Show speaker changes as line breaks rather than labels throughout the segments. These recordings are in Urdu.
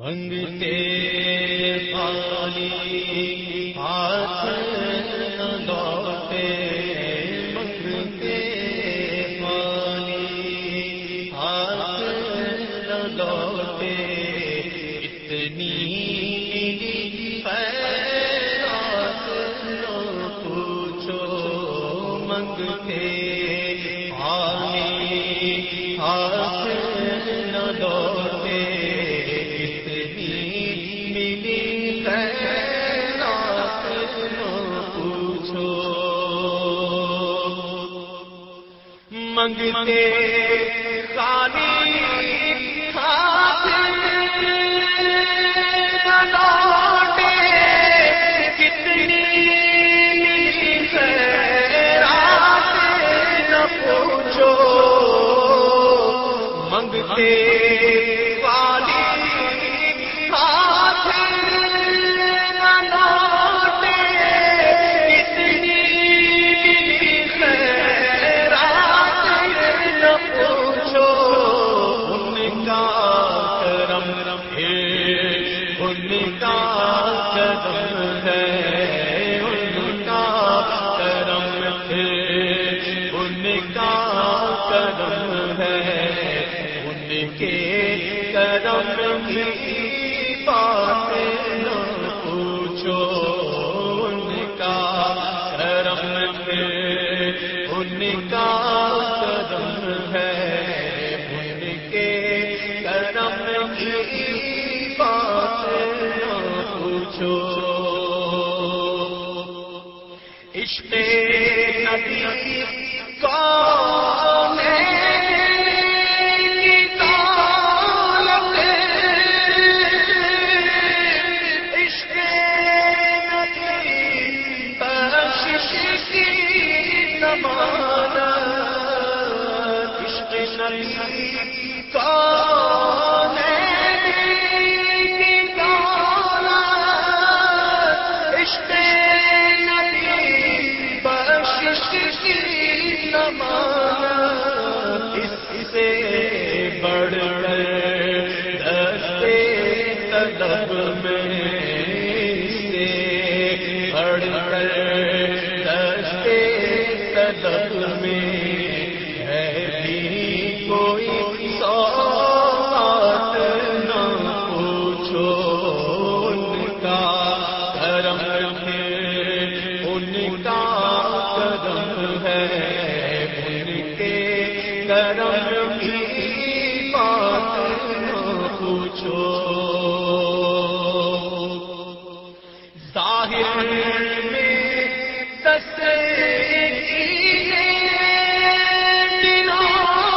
منگتے خالی ہاتھ نہ منگتے خالی ہاتھ اتنی پوچھو منگتے خالی ہاتھ نہ منگتے خالی ان کا کرم ہے، ان کا کرم ہے، ان کا کرم ہے۔ ان کے کرم کی بات نہ پوچھو، ان کا کرم ہے، ان کا کرم ہے۔ ان کے کرم کی پوچھو عشق نبی کون کی دولت پوچھو۔ ظاہر میں نام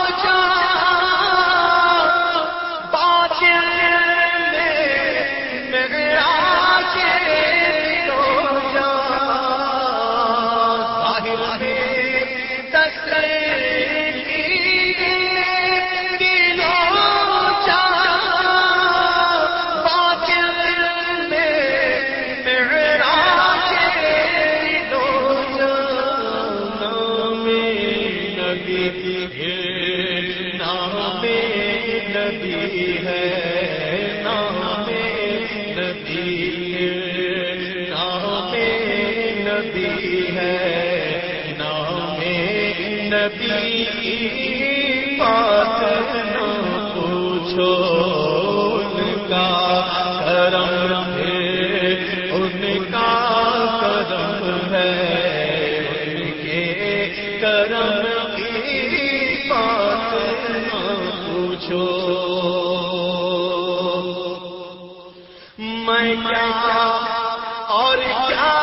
نبی ہے، نام نبی کی بات نہ پوچھو ان کا کرم ہے، ان کا کرم ہے۔ ان کے کرم کی بات نہ پوچھو۔ میں کیا اور کیا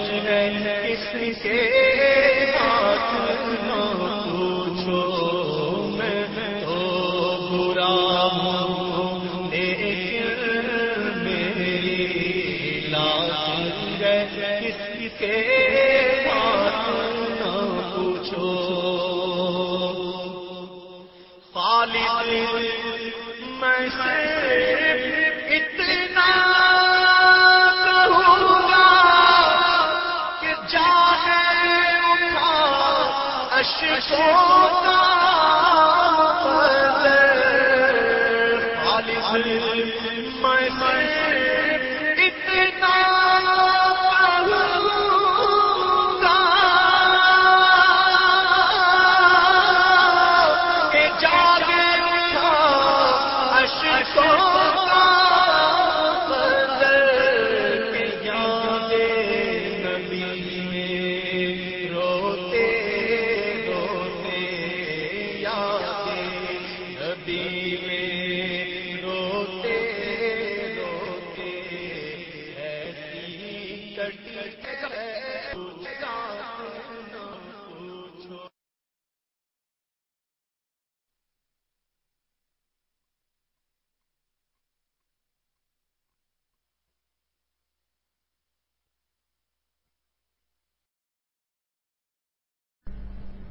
اور ہے کے ہاتھ نہ پوچھو، میں تو برا ہوں میری لاش کس کے ہاتھ نہ پوچھو۔ خالد، میں سے اشکوں